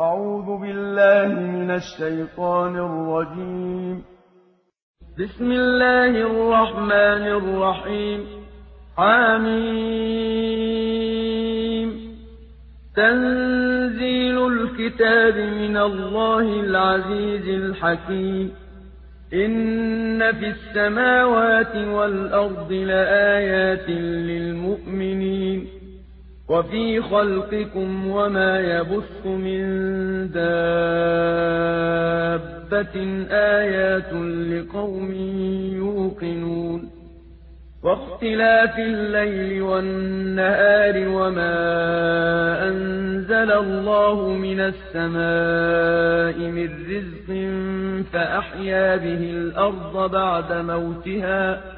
أعوذ بالله من الشيطان الرجيم. بسم الله الرحمن الرحيم. حميم. تنزيل الكتاب من الله العزيز الحكيم. إن في السماوات والأرض لآيات للمؤمنين. وَفِي خَلْقِكُمْ وَمَا يَبُثُّ مِن دَابَّةٍ آيَاتٌ لِّقَوْمٍ يُوقِنُونَ. وَاخْتِلَافِ اللَّيْلِ وَالنَّهَارِ وَمَا أَنزَلَ اللَّهُ مِنَ السَّمَاءِ مِن رِّزْقٍ فَأَحْيَا بِهِ الْأَرْضَ بَعْدَ مَوْتِهَا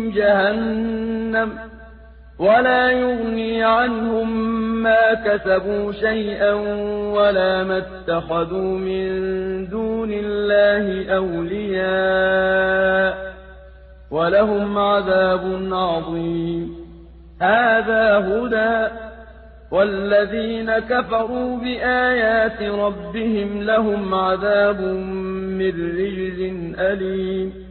جَهَنَّمُ ۖ وَلَا يُغْنِي عَنْهُم مَّا كَسَبُوا شَيْئًا وَلَا مَا اتَّخَذُوا مِن دُونِ اللَّهِ أَوْلِيَاءَ ۖ وَلَهُمْ عَذَابٌ عَظِيمٌ. هَٰذَا هُدًى ۖ وَالَّذِينَ كَفَرُوا بِآيَاتِ رَبِّهِمْ لَهُمْ عَذَابٌ مِّن رِّجْزٍ أَلِيمٌ.